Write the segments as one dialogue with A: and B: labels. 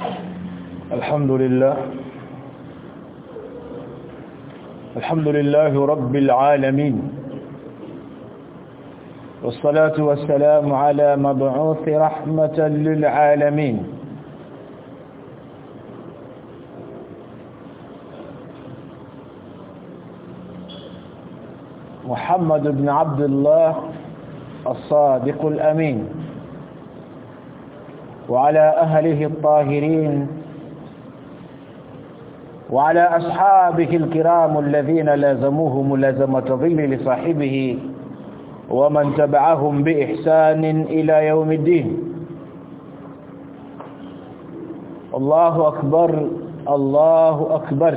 A: الحمد لله. الحمد لله رب العالمين. والصلاة والسلام على مبعوث رحمة للعالمين. محمد بن عبد الله الصادق الأمين. وعلى أهله الطاهرين وعلى أصحابه الكرام الذين لازموه ملازمة ظل لصاحبه ومن تبعهم بإحسان إلى يوم الدين. الله أكبر الله أكبر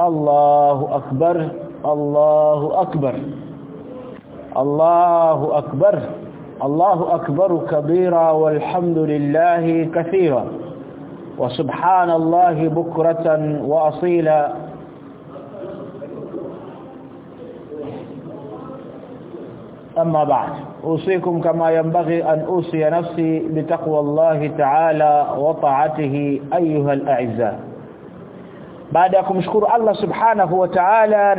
A: الله أكبر الله أكبر الله أكبر الله أكبر. كبيرا والحمد لله كثيرا. وسبحان الله بكرة وأصيلا. أما بعد أوصيكم كما ينبغي أن أوصي نفسي بتقوى الله تعالى وطاعته أيها الأعزاء. baada ya kumshukuru Allah subhanahu wa ta'ala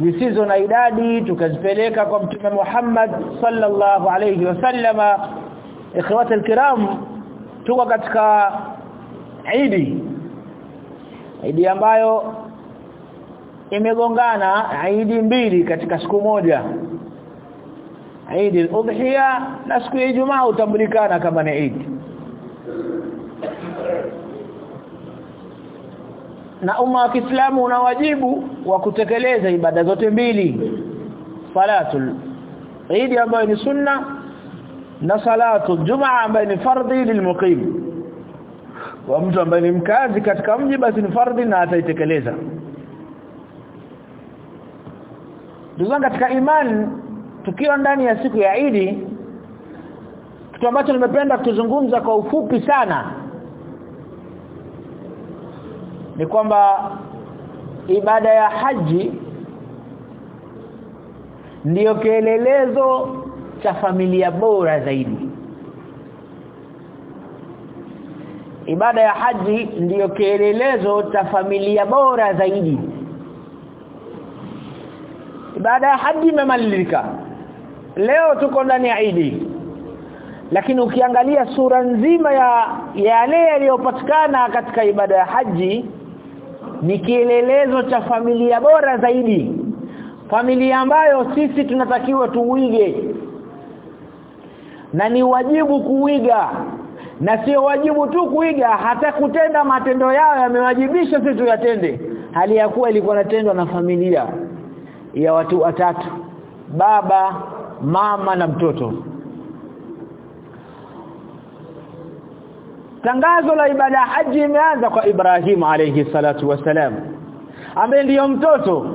A: zisizo na idadi tukazipeleka kwa mtume Muhammad sallallahu alayhi wasallama ikhwata alkiram tuko katika Idi Idi ambayo imegongana Idi mbili katika siku moja. Idi al-Udhiya na siku ya Ijumaa utambulikana kama ni Eid na umma wa Kiislamu una wajibu wa kutekeleza ibada zote mbili. Salatul Eid ambayo ni sunna na salatu Jumaa ambayo ni fardhi lilmuqim wa mtu ambaye ni mkazi katika mji basi ni fardhi na ataitekeleza. Ndugu katika imani tukiwa ndani ya siku ya Eid kitu ambacho nimependa kuzungumza kwa ufupi sana ni kwamba ibada ya haji ndiyo kielelezo cha familia bora zaidi. Ibada ya haji ndiyo kielelezo cha familia bora zaidi. Ibada ya haji imemalizika. Leo tuko ndani ya Idi. Lakini ukiangalia sura nzima ya yale yaliyopatikana katika ibada ya haji ni kielelezo cha familia bora zaidi. Familia ambayo sisi tunatakiwa tuuige. Na ni wajibu kuiga na sio wajibu tu kuiga hata kutenda matendo yao yamewajibisha sisi tuyatende. Hali ya kuwa ilikuwa natendwa na familia ya watu watatu. Baba mama na mtoto tangazo la ibada haji imeanza kwa Ibrahim alayhi salatu wasalam ambaye ndiyo mtoto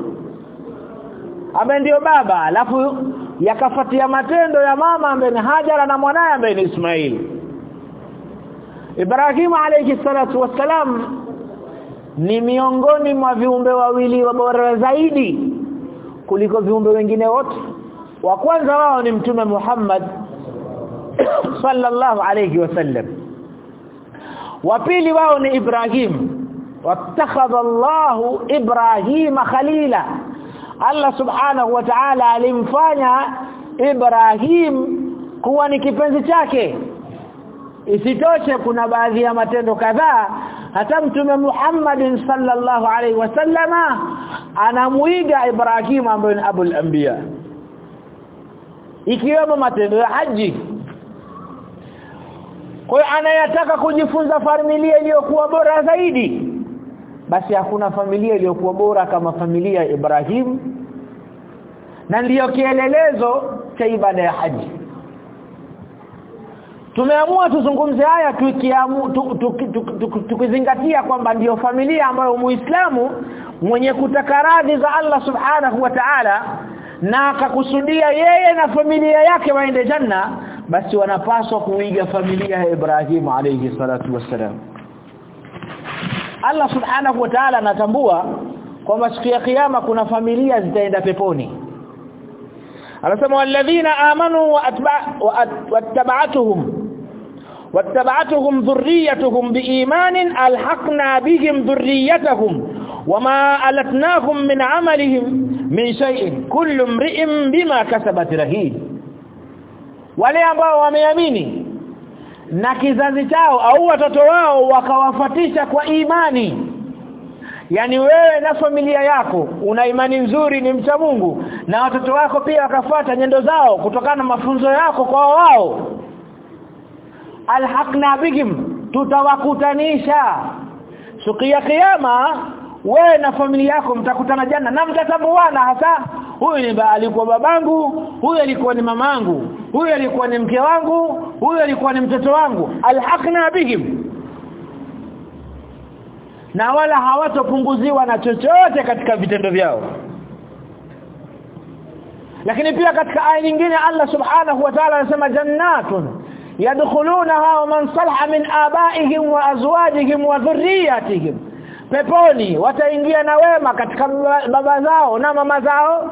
A: ambaye ndiyo baba alafu yakafuatia matendo ya mama ambaye ni Hajara na mwanaye ambaye ni Ismail. Ibrahim alayhi salatu wasalam ni miongoni mwa viumbe wawili wa bora zaidi kuliko viumbe wengine wote. Wa kwanza wao ni mtume Muhammad sallallahu alayhi wasallam wa pili wao ni Ibrahim. Watakhadha Allahu Ibrahima khalila. Allah subhanahu wa ta'ala alimfanya Ibrahim kuwa ni kipenzi chake. Isitoshe kuna baadhi ya matendo kadhaa. Hata mtume Muhammad sallallahu alaihi wasallama anamuiga Ibrahim ambaye ni abul anbiya. Ikiwemo matendo ya haji kwa hiyo anayataka kujifunza familia iliyokuwa bora zaidi basi hakuna familia iliyokuwa bora kama familia ya Ibrahim. Na ndiyo kielelezo cha ibada ya haji. Tumeamua tuzungumze haya tukizingatia kwamba ndiyo familia ambayo muislamu mwenye kutaka radhi za Allah subhanahu wa ta'ala na akakusudia yeye na familia yake waende janna basi wanapaswa kuiga familia ya Ibrahim alayhi salatu wassalam Allah subhanahu wa ta'ala anatambua kwamba siku ya kiyama kuna familia zitaenda peponi anasema walladhina amanu wa wattaba'atuhum wattaba'atuhum dhurriyyatuhum biimanin alhaqna bihim dhurriyyatahum wama alatnahum min amalihim min shay'in kullu imri'in bima kasabat rahin wale ambao wameamini. Na kizazi chao au watoto wao wakawafatisha kwa imani. Yani wewe na familia yako una imani nzuri ni mcha Mungu na watoto wako pia wakafuata nyendo zao kutokana na mafunzo yako kwa wao. Alhaqna bihim tutawakutanisha. Siku ya kiyama wewe na familia yako mtakutana jana na mtatambuana hasa. Huyu ni alikuwa babangu huyu alikuwa ni mamangu huyu alikuwa ni mke wangu huyu alikuwa ni mtoto wangu. Alhaqna bihim. Na wala hawatopunguziwa na chochote katika vitendo vyao. Lakini pia katika aya nyingine Allah subhanahu wa ta'ala anasema jannatun yadkhulunaha man salaha min abaihim wa azwajihim wa dhurriyyatihim peponi wataingia na wema katika baba zao na mama zao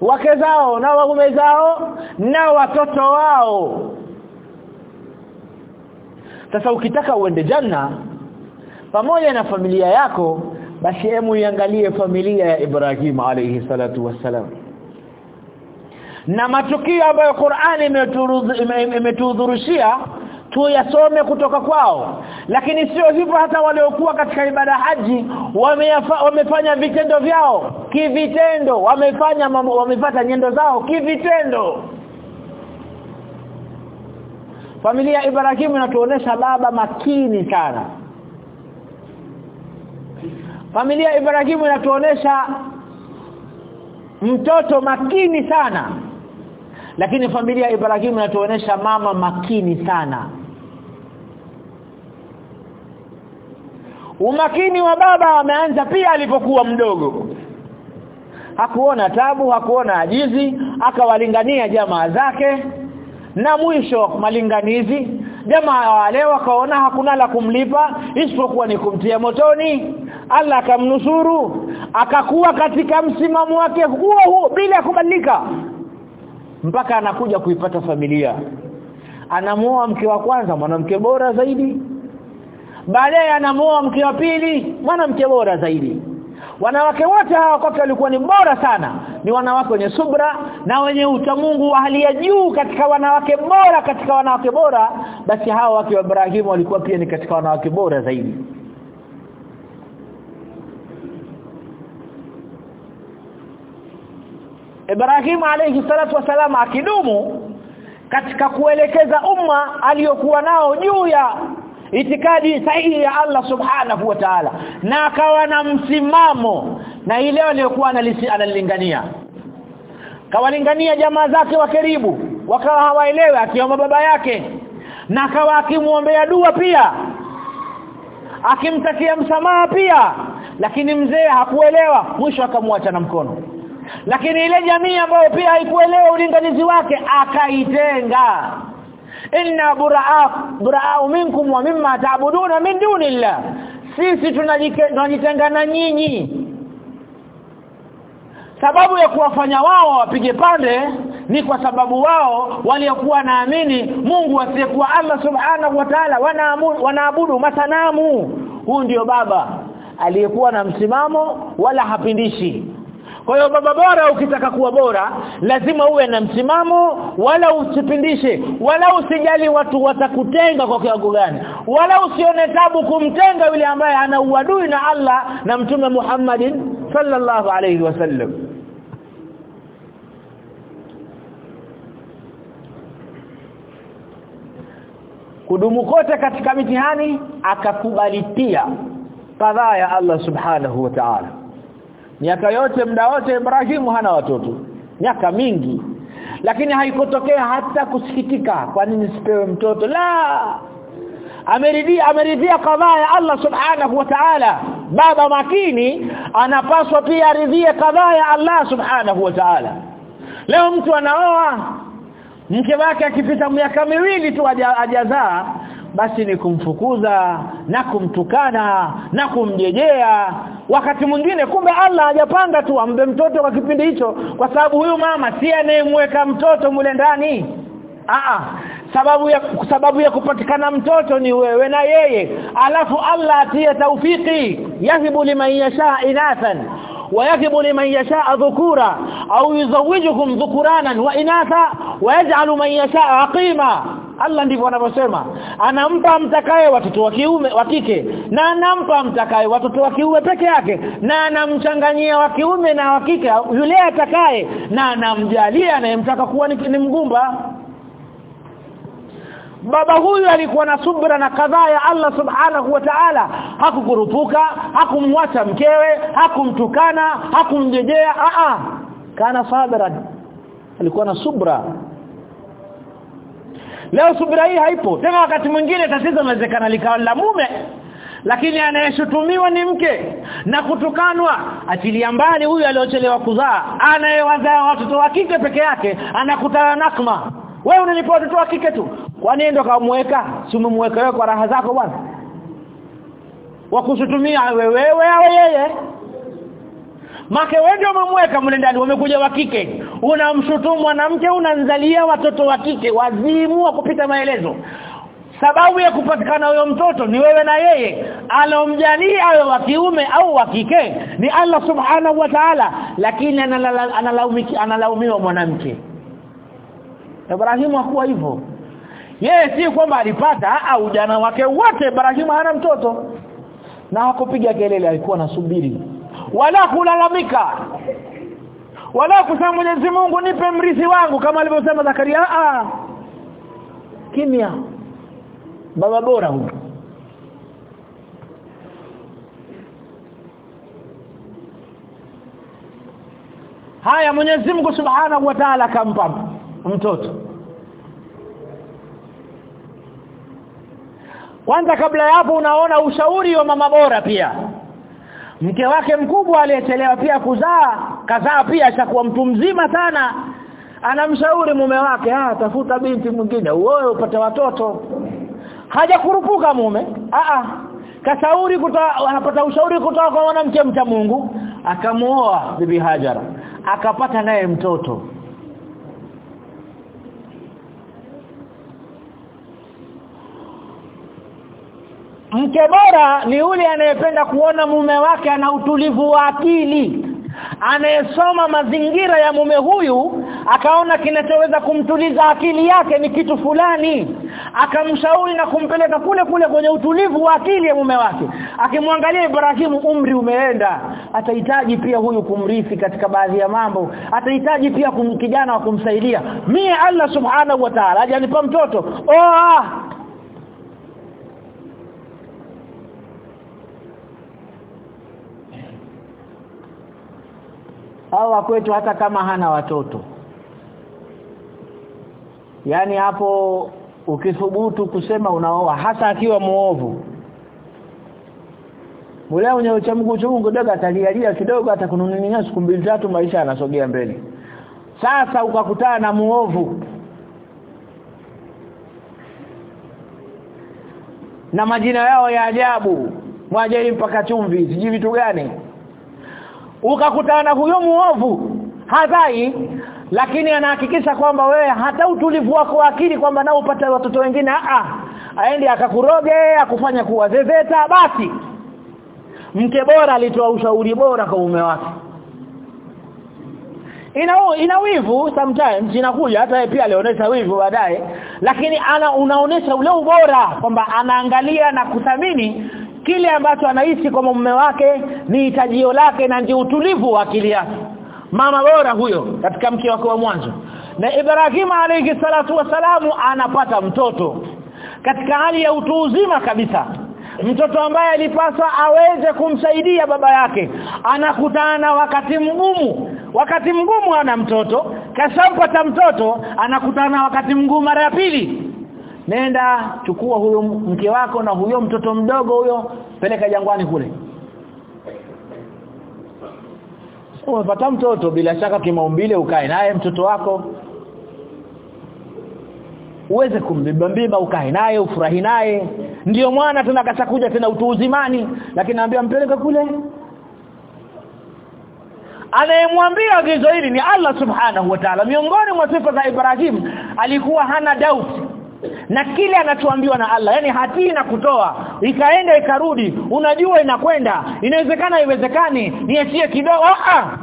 A: wake zao na waume zao na watoto wao. Sasa ukitaka uende janna pamoja na familia yako basi hemu iangalie familia ya Ibrahim alayhi salatu wassalam. Na matukio ambayo Qur'ani imetudhurushia tuyasome kutoka kwao lakini sio hivyo hata waliokuwa katika ibada haji wamefanya vitendo vyao kivitendo. Wamefanya wamepata nyendo zao kivitendo. Familia ya Ibrahim inatuonesha baba makini sana. Familia ya Ibrahim inatuonesha mtoto makini sana. Lakini familia ya Ibrahim inatuonesha mama makini sana umakini wa baba ameanza pia alipokuwa mdogo. Hakuona tabu hakuona ajizi akawalingania jamaa zake. Na mwisho malinganizi jamaa wale wakaona hakuna la kumlipa isipokuwa ni kumtia motoni. Allah akamnusuru akakuwa katika msimamo wake huo huo bila kubadilika. Mpaka anakuja kuipata familia. Anamuoa mke wa kwanza mwanamke bora zaidi baadaye anamuoa mke wa pili mwanamke bora zaidi. Wanawake wote hawa kwake walikuwa ni bora sana. Ni wanawake wenye subra na wenye utamungu wa hali ya juu katika wanawake bora katika wanawake bora. Basi hawa wake wa Ibrahimu walikuwa pia ni katika wanawake bora zaidi. Ibrahim alayhi salatu wasalam akidumu katika kuelekeza umma aliyokuwa nao juu ya itikadi sahihi ya Allah subhanahu wa ta'ala. Na akawa na msimamo. Na ile aliyokuwa analingania kawalingania jamaa zake wa karibu. Wakawa hawaelewi akiomba baba yake. Na akawa akimuombea dua pia. Akimtakia msamaha pia. Lakini mzee hakuelewa. Mwisho akamwacha na mkono. Lakini ile jamii ambayo pia haikuelewa ulinganizi wake akaitenga inna buraa buraa minkum wa mimma ta'buduna min dunillah. Sisi tunajitengana nyinyi. Sababu ya kuwafanya wao wapige pande ni kwa sababu wao waliokuwa naamini Mungu asiyekuwa Allah subhanahu wa ta'ala wanaabudu masanamu. Huu ndio baba aliyekuwa na msimamo wala hapindishi kwa hiyo baba bora ukitaka kuwa bora lazima uwe na msimamo wala usipindishe wala usijali watu watakutenga kwa kiwango gani wala usione tabu kumtenga yule ambaye ana uadui na Allah na mtume Muhammadin sallallahu alayhi wasallam kudumu kote katika mitihani akakubali pia kadhaa ya Allah subhanahu wa ta'ala miaka yote muda wote Ibrahimu hana watoto. Miaka mingi. Lakini haikotokea hata kusikitika kwa nini sipewe mtoto? La! Ameridhia ameridhia kadhaa ya Allah subhanahu wa ta'ala. Baba makini anapaswa pia aridhie kadhaa ya Allah subhanahu wa ta'ala. Leo mtu anaoa mke wake akipita miaka miwili tu hajazaa basi ni kumfukuza na kumtukana na kumjejea. Wakati mwingine kumbe Allah hajapanga tu ambe mtoto kwa kipindi hicho kwa sababu huyu mama si anayemweka mtoto mule ndani. Aa, sababu ya sababu ya kupatikana mtoto ni wewe na yeye. Alafu Allah atie taufiki yahibu liman yasha inathan ويهب لمن يشاء ذكورا أو يزوجهم ذكرانا وإناثا ويجعل من يشاء عقيما Allah ndivyo anavyosema anampa mtakaye watoto wa kiume wa kike na anampa mtakaye watoto wa kiume peke yake na anamchanganyia wa kiume na wa kike yule atakaye na anamjalia anayemtaka kuwa ni, ni mgumba baba huyu alikuwa na subra na kadhaa ya Allah subhanahu wa ta'ala. Hakukurupuka hakumwacha mkewe hakumtukana hakumjejea a a kana sabiran alikuwa na subra. Leo subra hii haipo. Tena wakati mwingine tatizo inawezekana likawa la mume. Lakini anayeshutumiwa ni mke. Na kutukanwa. Atilia mbali huyu aliochelewa kuzaa. Anayewazaa watoto wa kike peke yake anakutana nakma wewe unanipa watoto wa kike tu kwani ndo kamweka simumweka wewe kwa raha zako bwana? Wakushutumia wewe au yeye? Make wewe ndio umemweka mle ndani wamekuja wa kike. Unamshutumu mwanamke unanzalia watoto wa kike wazimu wa kupita maelezo. Sababu ya kupatikana huyo mtoto ni wewe na yeye. Alomjalia awe wa kiume au wa kike ni Allah subhanahu wa ta'ala. Lakini analaumiwa analaumiwa mwanamke. Ibrahimu hakuwa hivyo yeye si kwamba alipata au ujana wake wote Ibrahimu hana mtoto. Na hakupiga kelele alikuwa nasubiri wala kulalamika. Wala kusema Mwenyezi Mungu nipe mrithi wangu kama alivyosema Zakaria. A kimya. Baba bora huyo haya Mwenyezi Mungu Subhanahu wa Ta'ala akampa mtoto kwanza kabla ya hapo unaona ushauri wa mama bora pia. Mke wake mkubwa aliyechelewa pia kuzaa kazaa pia ashakuwa mtu mzima sana. Anamshauri mume wake ah tafuta binti mwingine uoe upate watoto. Hajakurupuka mume. A a kashauri anapata ushauri kutoka kwa mwanamke mcha Mungu. Akamuoa bibi Hajara. Akapata naye mtoto mke bora ni yule anayependa kuona mume wake ana utulivu wa akili. Anayesoma mazingira ya mume huyu akaona kinachoweza kumtuliza akili yake ni kitu fulani. Akamshauri na kumpeleka kule kule kwenye utulivu wa akili ya mume wake. Akimwangalia Ibrahimu umri umeenda. Atahitaji pia huyu kumrithi katika baadhi ya mambo. Atahitaji pia kumkijana wa kumsaidia. Mie Allah subhanahu wa ta'ala hajanipa mtoto. Oh au kwetu hata kama hana watoto. Yani hapo ukithubutu kusema unaoa hasa akiwa muovu Mule mwenye uchamungu chungu dogo atalialia kidogo atakunununia siku mbili tatu maisha yanasogea mbele. Sasa ukakutana na muovu na majina yao ya ajabu. Mwajeri mpaka chumvi sijui vitu gani ukakutana na huyo muovu hadhai lakini anahakikisha kwamba wewe hata utulivu wako wa akili kwamba nao upata watoto wengine a aende akakuroge akufanya kuwa zezeta basi. Mke bora alitoa ushauri bora kwa mume wake. Ina ina wivu sometimes inakuja hata yeye pia alionyesha wivu baadaye. Lakini ana unaonesha ule ubora kwamba anaangalia na kuthamini kile ambacho anaishi kwa mume wake ni hitajio lake na ndio utulivu wa akili yake. Mama bora huyo katika mke wake wa mwanzo. Na Ibrahim alayhi salatu wasalamu anapata mtoto. Katika hali ya utu uzima kabisa. Mtoto ambaye alipaswa aweze kumsaidia baba yake. Anakutana na wakati mgumu. Wakati mgumu ana mtoto. Kashampata mtoto anakutana na wakati mgumu mara ya pili nenda chukua huyo mke wako na huyo mtoto mdogo huyo peleka jangwani kule. Umepata mtoto bila shaka kimaumbile ukae naye mtoto wako. Uweze kumbeba ukae naye ufurahi naye. Ndiyo mwana tena kashakuja tena utu uzimani. Lakini naambia mpeleke kule. Anayemwambia gizo hili ni Allah subhanahu wa ta'ala. Miongoni mwa sifa za Ibrahim alikuwa hana doubt na kile anachoambiwa na Allah yani hatii na kutoa. Ikaenda ikarudi unajua inakwenda. Inawezekana iwezekani niachie kidogo. Ah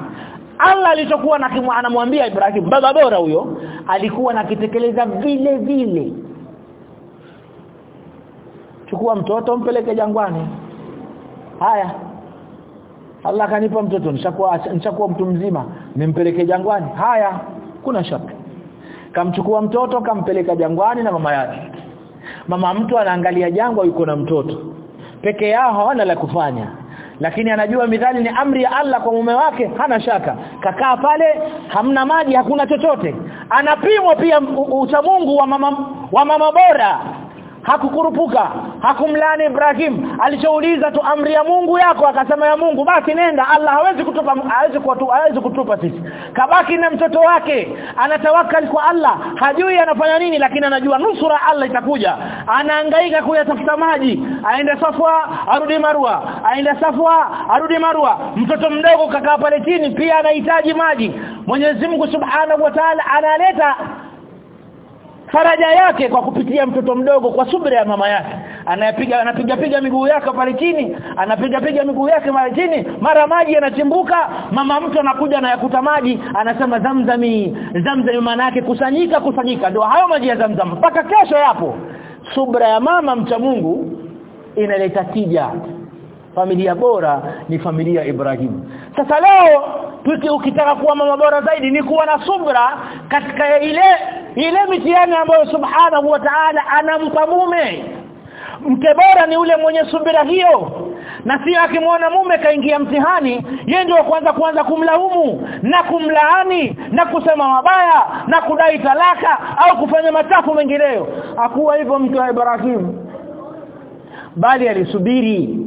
A: Allah alichokuwa anamwambia Ibrahim baba bora huyo alikuwa nakitekeleza vile vile. Chukua mtoto mpeleke jangwani. Haya. Allah kanipa mtoto nishakuwa nishakuwa mtu mzima nimpeleke jangwani. Haya. Kuna shaka kamchukua mtoto kampeleka jangwani na mama yake. Mama mtu anaangalia jangwa yuko na mtoto. Peke yao hawana la kufanya. Lakini anajua midhali ni amri ya Allah kwa mume wake hana shaka. Kakaa pale hamna maji hakuna chochote. Anapimwa pia uchamungu wa mama wa mama bora. Hakukurupuka hakumlani Ibrahim. Alichouliza tu amri ya Mungu yako akasema ya Mungu basi nenda. Allah hawezi kutupa hawezi kutu, kutupa sisi. Kabaki na mtoto wake. Anatawakali kwa Allah. Hajui anafanya nini lakini anajua nusura Allah itakuja. Anahangaika kuyatafuta maji. Aenda Safwa arudi Marwa. Aenda Safwa arudi Marwa. Mtoto mdogo kakaa pale chini pia anahitaji maji. Mwenyezi Mungu Subhanahu wa Ta'ala analeta faraja yake kwa kupitia mtoto mdogo kwa subira ya mama yake anapiga anapiga piga miguu yake pale chini anapiga piga miguu yake pale chini mara maji yanachimbuka mama mtu anakuja na yakuta maji anasema zamzami zamzami maana yake kusanyika kusanyika. Ndio hayo maji ya zamzam mpaka kesho yapo. Subra ya mama mcha Mungu inaleta tija. Familia bora ni familia Ibrahim. Sasa leo tuki ukitaka kuwa mama bora zaidi ni kuwa na subra katika ile ile mitihani ambayo subhanahu wa ta'ala anampa mume mke bora ni ule mwenye subira hiyo. Na si akimwona mume kaingia mtihani yeye ndio kwanza kuanza kumlaumu na kumlaani na kusema mabaya na kudai talaka au kufanya machafu mengineyo. Akuwa hivyo mke wa Ibrahim bali alisubiri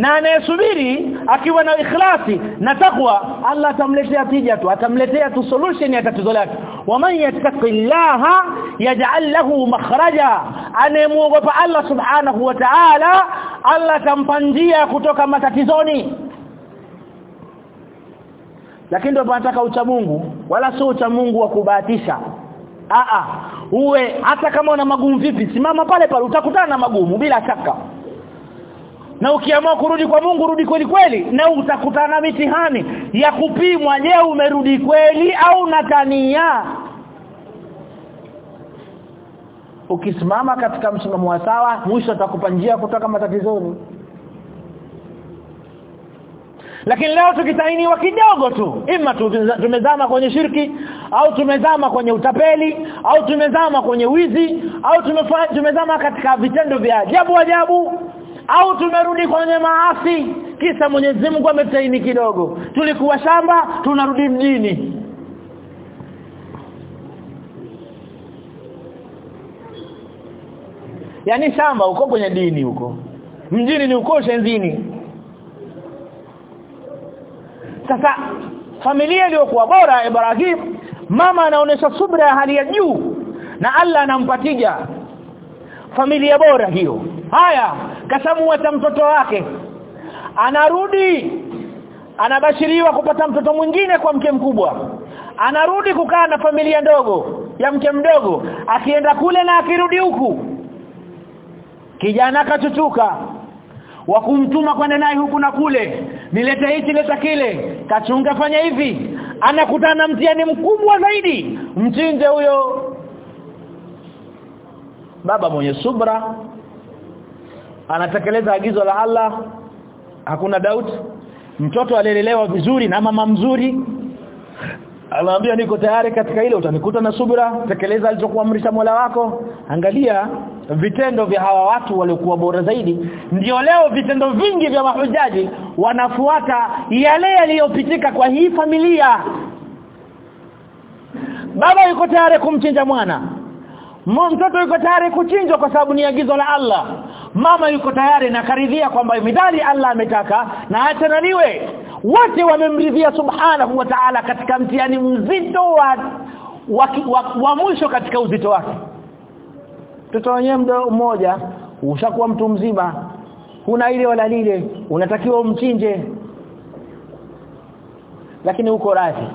A: na anayesubiri akiwa na ikhlasi na takwa Allah atamletea tija tu atamletea tu solution ya tatizo lake. Waman yattaqillaha yaj'al lahu makhraja anemuogopa Allah subhanahu wa ta'ala Allah atampa njia kutoka matatizoni. Lakini ndio tunataka ucha Mungu wala sio ucha Mungu wa kubahatisha. A a uwe hata kama una magumu vipi simama pale pale utakutana na magumu bila shaka na ukiamua kurudi kwa Mungu rudi kweli kweli na utakutana na mitihani ya kupimwa je umerudi kweli au natania ukisimama katika msimamo wa sawa mwisho atakupa njia kutoka matatizoni. Lakini leo tukitainiwa kidogo tu ima tumezama kwenye shirki au tumezama kwenye utapeli au tumezama kwenye wizi au tumezama katika vitendo vya ajabu ajabu au tumerudi kwenye maasi? Kisa Mwenyezi Mungu ametaini kidogo. Tulikuwa shamba tunarudi mjini. Yani shamba uko kwenye dini huko. Mjini ni uko shenzini. Sasa familia iliyokuwa bora Ibrahim mama anaonesha subra ya hali ya juu na Allah anampatija familia bora hiyo. Haya kasamuata mtoto wake. Anarudi anabashiriwa kupata mtoto mwingine kwa mke mkubwa. Anarudi kukaa na familia ndogo ya mke mdogo akienda kule na akirudi huku. Kijana kachuchuka wa kumtuma kwenda naye huku na kule nilete hichi leta kile. Kachunga fanya hivi. Anakutana mtihani mkubwa zaidi. Mchinje huyo. Baba mwenye subra anatekeleza agizo la Allah. Hakuna doubt. Mtoto alielelewa vizuri na mama mzuri. Anaambia niko tayari katika ile utanikuta na subira. Tekeleza alichokuamrisha Mola wako. Angalia vitendo vya hawa watu waliokuwa bora zaidi. Ndio leo vitendo vingi vya mahujaji wanafuata yale yaliyopitika kwa hii familia. Baba yuko tayari kumchinja mwana mtoto yuko tayari kuchinjwa kwa sababu ni agizo la Allah. Mama yuko tayari na karidhia kwamba midali Allah ametaka na atananiwe wote wamemridhia subhanahu wa ta'ala katika mtihani mzito wa wa, wa, wa mwisho katika uzito wake. Mtoto wenyewe mdogo mmoja ushakuwa mtu mzima. Huna ile wala lile. Unatakiwa umchinje. Lakini uko radhi.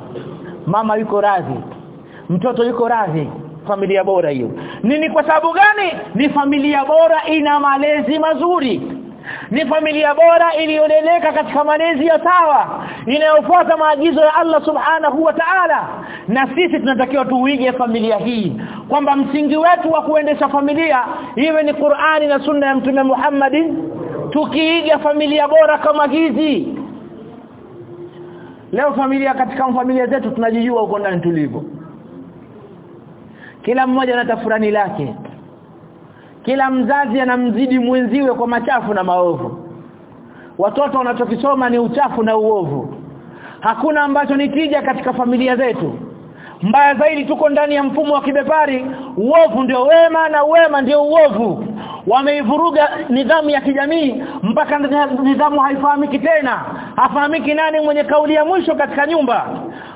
A: Mama yuko radhi. Mtoto yuko radhi familia bora hiyo. Nini kwa sababu gani? Ni familia bora ina malezi mazuri. Ni familia bora iliyoleleka katika malezi ya sawa inayofuata maagizo ya Allah subhanahu wa ta'ala. Na sisi tunatakiwa tuige familia hii kwamba msingi wetu wa kuendesha familia iwe ni Qur'ani na Sunna ya Mtume Muhammadin tukiiga familia bora kama hizi. Leo familia katika familia zetu tunajijua huko ndani tulivyo kila mmoja ana tafurani lake. Kila mzazi anamzidi mwenziwe kwa machafu na maovu. Watoto wanachokisoma ni uchafu na uovu. Hakuna ambacho ni tija katika familia zetu. Mbaya zaidi tuko ndani ya mfumo wa kibepari. Uovu ndio wema na wema ndio uovu. Wameivuruga nidhamu ya kijamii mpaka nidhamu haifahamiki tena. Hafahamiki nani mwenye kauli ya mwisho katika nyumba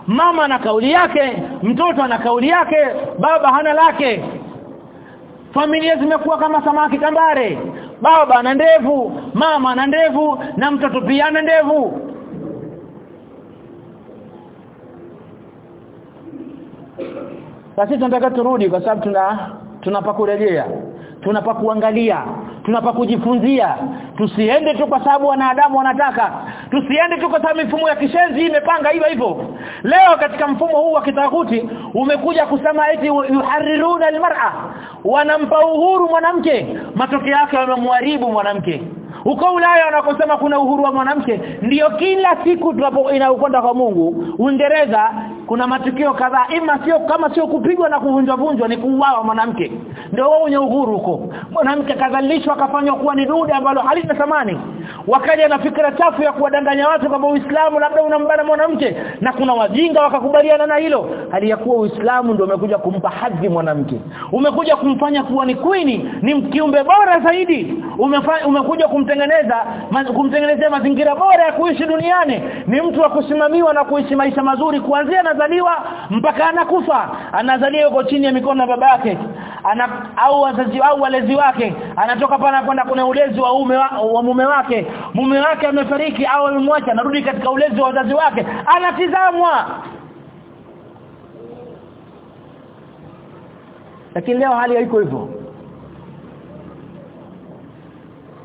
A: mama ana kauli yake mtoto ana kauli yake baba hana lake. Familia zimekuwa kama samaki tambare baba ana ndevu mama ana ndevu na mtoto pia ana ndevu. Sasa tunataka turudi kwa sababu tuna tunapakurejea tunapakuangalia tunapakujifunzia. Tusiende tu kwa sababu wanadamu wanataka. Tusiende tu kwa sababu mifumo ya kishenzi imepanga hivyo hivyo. Leo katika mfumo huu wa kitakuti umekuja kusema eti yuhariruna almar'a. Wanampa uhuru mwanamke. Matokeo yake wamemharibu mwanamke. Huko Ulaya wanakosema kuna uhuru wa mwanamke. Ndiyo kila siku tunapo inayokwenda kwa Mungu Uingereza kuna matukio kadhaa. Ima sio kama sio kupigwa na kuvunjwa vunjwa ni kuuawa mwanamke. Ndio wao wenye uhuru huko. Mwanamke kadhalishwa akafanywa kuwa ni dude ambalo halina thamani. Wakaja na fikra chafu ya kuwadanganya watu kwamba Uislamu labda unambana mwanamke na kuna wajinga wakakubaliana na hilo. Hali ya kuwa Uislamu ndio umekuja kumpa hadhi mwanamke. Umekuja kumfanya kuwa ni kwini ni kiumbe bora zaidi. Umekuja kumtengeneza kumtengenezea mazingira bora ya kuishi duniani. Ni mtu wa kusimamiwa na kuishi maisha mazuri kuanzia anazaliwa mpaka anakufa. Anazaliwa yuko chini ya mikono ya baba yake. Ana au wazazi au walezi wake. Anatoka pana kwenda kuna ulezi wa ume wa, wa mume wake. Mume wake amefariki au amemwacha anarudi katika ulezi wa wazazi wake. Anatizamwa. Lakini leo hali haiko hivyo.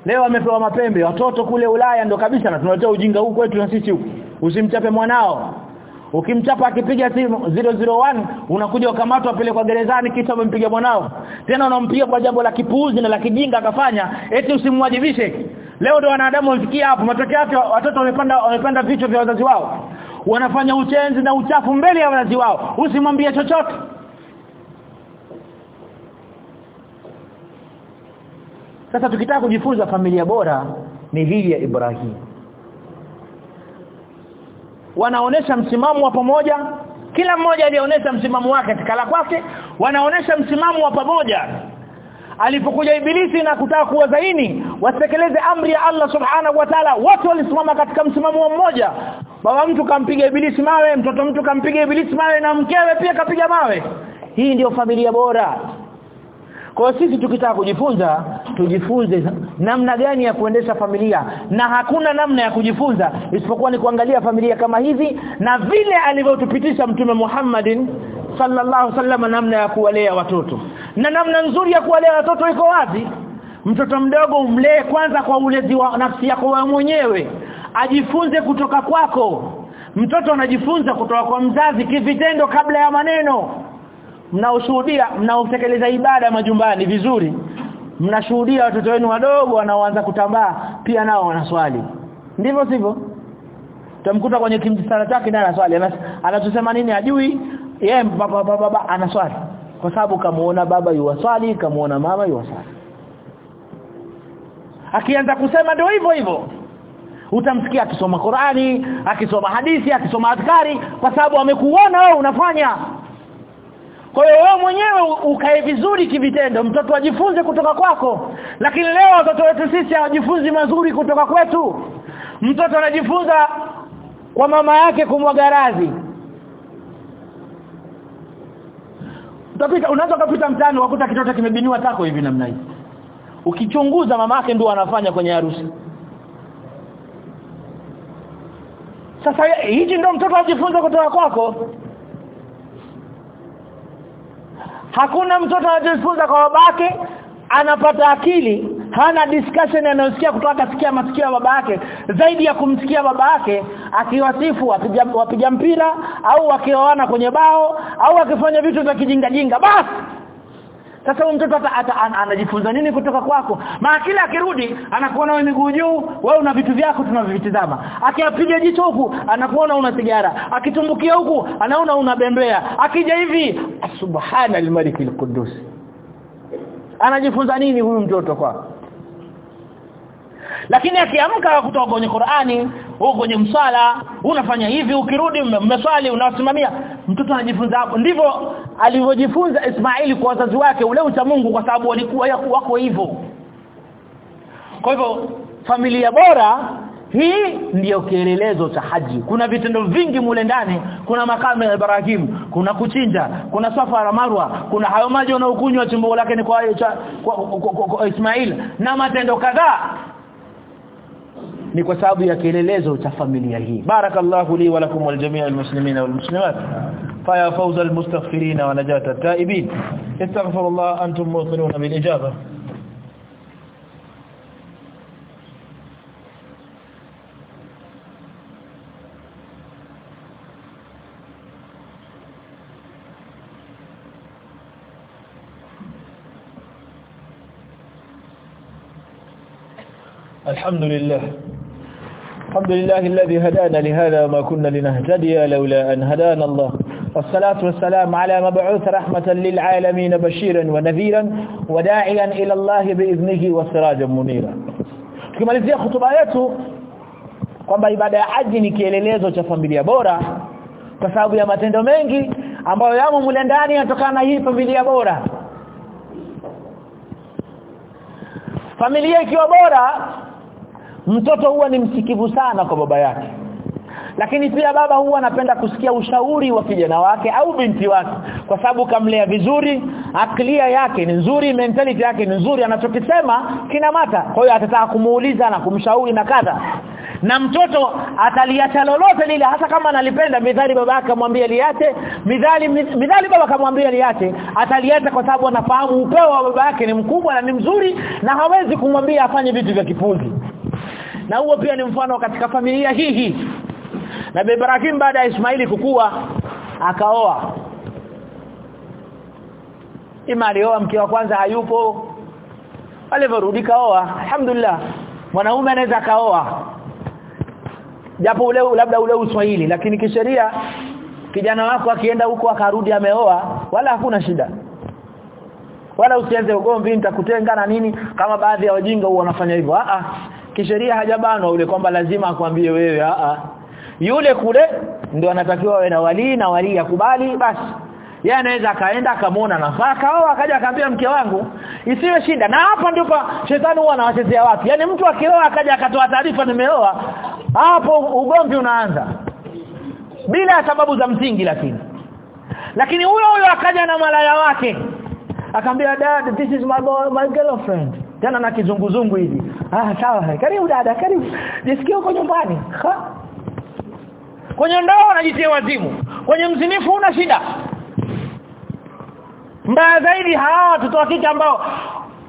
A: Leo amepewa mapembe. Watoto kule Ulaya ndo kabisa na tunaletea ujinga huu kwetu na sisi huku. Usimchape mwanao ukimchapa akipiga simu 001 unakuja ukamatwa pale kwa gerezani kisha umempiga mwanao. Tena unampiga kwa jambo la kipuuzi na la kijinga akafanya eti usimwajibishe. Leo ndo wanadamu wafikia hapo matokeo yake watoto wamepanda wamepanda vichwa vya wazazi wao. Wanafanya uchenzi na uchafu mbele ya wazazi wao usimwambie chochote. Sasa tukitaka kujifunza familia bora ni hii ya Ibrahim wanaonesha msimamo wa pamoja. Kila mmoja alionyesha msimamo wake katika la kwake. Wanaonesha msimamo wa pamoja. Alipokuja ibilisi na kutaka kuwazaini watekeleze amri ya Allah subhanahu wa ta'ala. Wote walisimama katika msimamo mmoja. Baba mtu kampiga ibilisi mawe mtoto mtu kampiga ibilisi mawe na mkewe pia kapiga mawe. Hii ndiyo familia bora kwa sisi tukitaka kujifunza tujifunze namna gani ya kuendesha familia. Na hakuna namna ya kujifunza isipokuwa ni kuangalia familia kama hizi na vile alivyotupitisha mtume Muhammadin sallallahu sallam namna ya kuwalea watoto. Na namna nzuri ya kuwalea watoto iko wapi? Mtoto mdogo umlee kwanza kwa ulezi wa nafsi yako wewe mwenyewe ajifunze kutoka kwako. Mtoto anajifunza kutoka kwa mzazi kivitendo kabla ya maneno mnaoshuhudia mnaotekeleza ibada majumbani vizuri mnashuhudia watoto wenu wadogo wanaoanza kutambaa pia nao wanaswali. Ndivyo sivyo? Tamkuta kwenye kimsala chake naye anaswali. Anatusema nini? Ajui yeye baba baba anaswali. Kwa sababu kamuona baba yuwaswali kamuona mama yuwaswali. Akianza kusema ndio hivyo hivyo utamsikia akisoma Qur'ani akisoma hadithi akisoma adhkari kwa sababu amekuona wewe unafanya kwa hiyo wewe mwenyewe ukae vizuri kivitendo mtoto ajifunze kutoka kwako. Lakini leo watoto wetu sisi hawajifunzi mazuri kutoka kwetu. Mtoto anajifunza kwa mama yake kumwaga radhi. Utapita unaweza kupita mtaani wakuta kitoto kimebiniwa tako hivi namna hii. Ukichunguza mama yake ndio anafanya kwenye harusi. Sasa hichi ndio mtoto ajifunze kutoka kwako hakuna mtoto anajifunza kwa babake anapata akili hana discussion anayosikia kutoka katika masikio ya baba yake zaidi ya kumsikia baba yake akiwasifu wapiga wapiga mpira au wakioana kwenye bao au akifanya vitu vya kijinga jinga. Basi sasa mtoto anajifunza nini kutoka kwako? Maana kila akirudi anakuona wewe miguu juu wewe una vitu vyako tunavitizama akiapiga jicho huku anakuona una sigara. Akitumbukia huku anaona una bembea. Akija hivi subhana al-malik al-quddus. Anajifunza nini huyu mtoto kwako lakini akiamka kutoka kwenye Qur'ani huko kwenye msala unafanya hivi ukirudi umeswali unasimamia mtoto anajifunza hapo. Ndivyo alivyojifunza Ismaili kwa wazazi wake ule ucha Mungu kwa sababu walikuwa wako hivyo. Kwa hivyo familia bora hii ndiyo kielelezo cha haji. Kuna vitendo vingi mule ndani. Kuna makame ya Ibrahim kuna kuchinja kuna safa ya Marwa kuna hayo maji unaokunywa chimbo lake ni kwa, kwa, kwa, kwa, kwa Ismail. Na matendo kadhaa ni kwa sababu ya kielelezo cha familia hii barakallahu li wa lakum wal jami'il muslimina wal muslimat fa ya fawza al mustaghfirin wa najata al taibin astaghfirullah antum أنتم bil ijaba الحمد لله الحمد لله الذي هدانا لهذا وما كنا لنهتدي لولا أن هدانا الله والصلاة والسلام على مبعوث رحمة للعالمين بشيرا ونذيرا وداعيا إلى الله بإذنه وسراجا منيرا tukimalizia hutuba yetu kwamba ibada ya haji ni kielelezo cha familia bora kwa sababu ya matendo mengi ambayo yamo mule ndani yanatokana na hii familia bora. Familia ikiwa bora mtoto huwa ni msikivu sana kwa baba yake. Lakini pia baba huwa anapenda kusikia ushauri wa kijana wake au binti wake. Kwa sababu kamlea vizuri aklia yake ni nzuri mentality yake ni nzuri anachokisema kinamata. Kwa hiyo atataka kumuuliza na kumshauri na kadha. Na mtoto ataliacha lolote lile hasa kama analipenda midhali baba yake amwambia liache midhali midhali baba akamwambia liache ataliacha kwa sababu anafahamu upeo wa baba yake ni mkubwa na ni mzuri na hawezi kumwambia afanye vitu vya kipuzi na huo pia ni mfano katika familia hii hii. Na Ibrahim baada ya Ismaili kukua akaoa. Ima alioa mke wa kwanza hayupo. Alivyorudi kaoa alhamdulillah mwanaume anaweza kaoa japo ule labda ule uswahili lakini kisheria kijana wako akienda huko akarudi ameoa wala hakuna shida. Wala usianze ugomvi nitakutenga na nini kama baadhi ya wajinga wanafanya hivyo. A kisheria hajabanwa yule kwamba lazima akwambie wewe a a yule kule ndio anatakiwa awe na wali na wali yakubali basi. Yeye anaweza akaenda akamwona nafaka au akaja akaambia mke wangu isiwe shida. Na hapa ndipo shetani huwa anawachezea watu. Yani mtu akioa akaja akatoa taarifa nimeoa hapo ugomvi unaanza. Bila sababu za msingi lakini. Lakini huyo huyo akaja na malaya wake. Akamwambia dad this is my boy, my girlfriend tena na kizunguzungu hivi. Ah sawa karibu dada karibu. Jisikie uko nyumbani. Ha? kwenye ndoa unajitia wazimu. Kwenye mzinifu una shida. Mbaya zaidi hawa watoto wa kike ambao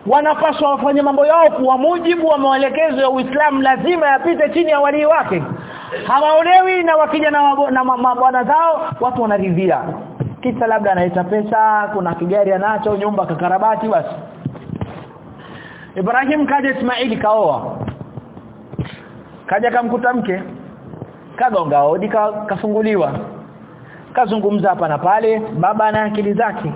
A: wanapaswa wafanye mambo yao kwa mujibu wa maelekezo ya Uislamu lazima yapite chini ya walii wake. Hawaolewi na wakija na, na mabwana zao watu wanaridhia. Kisa labda anaita pesa kuna kigari anacho nyumba kakarabati basi Ibrahim kaja Ismaili kaoa. Kaja kamkuta mke. Kagonga hodi ka, kafunguliwa. Kazungumza hapa na pale baba na akili zake.